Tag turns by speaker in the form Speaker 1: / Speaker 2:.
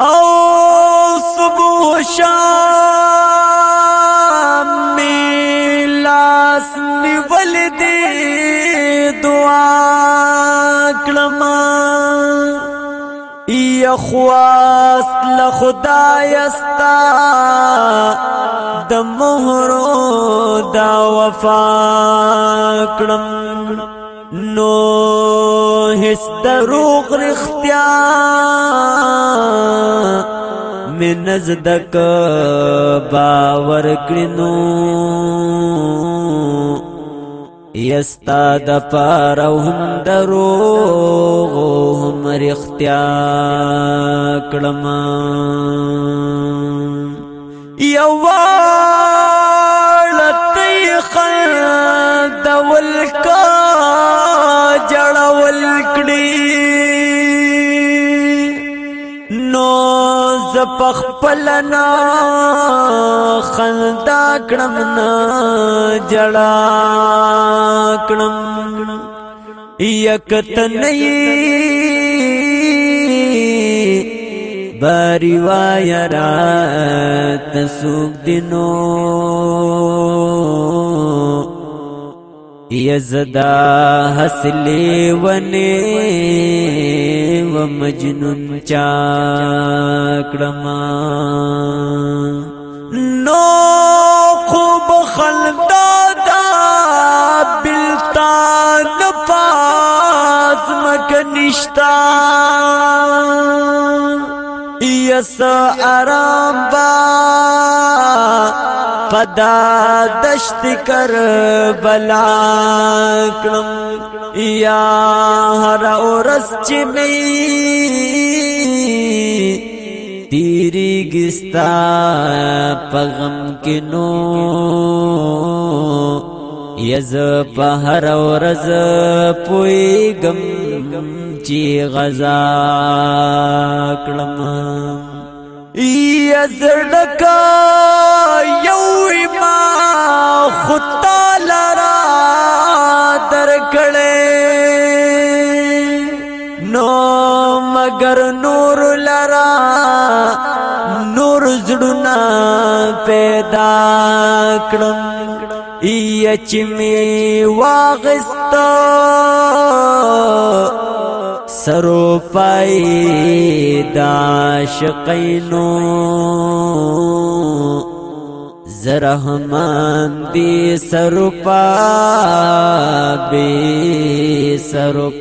Speaker 1: او صبح شام می لاس نیول دی دعا کلمہ یا خواست لخدای استا د مهرو دا وفا کړم نو هیڅ دروغ رښتیا می نزدک باور کړنو یستا د پاره هم دروغ هم رختیا کړم یوال تیخل دول کا جړول کړی نو پلنا خندا کڑم نا جڑا کڑم یکت نئی باری وایا رات سوک دنوں یزدا حسلی ونی و مجنون چاکڑما نو خوب خلدا دا بلتان پاس مکنشتا یس آرام باز پدا دشت کر بلا کړم یا هر اورس چې می تیری گستا پغم کینو یز په هر اورز پوي غم چی غزا کړم ای زړکا خود تعالی را درکړې نو مگر نور لرا نور زړونه پیدا کړم ای چې می واغست سرو پای دا شقینو زرحمان بی سرپا بی سرپا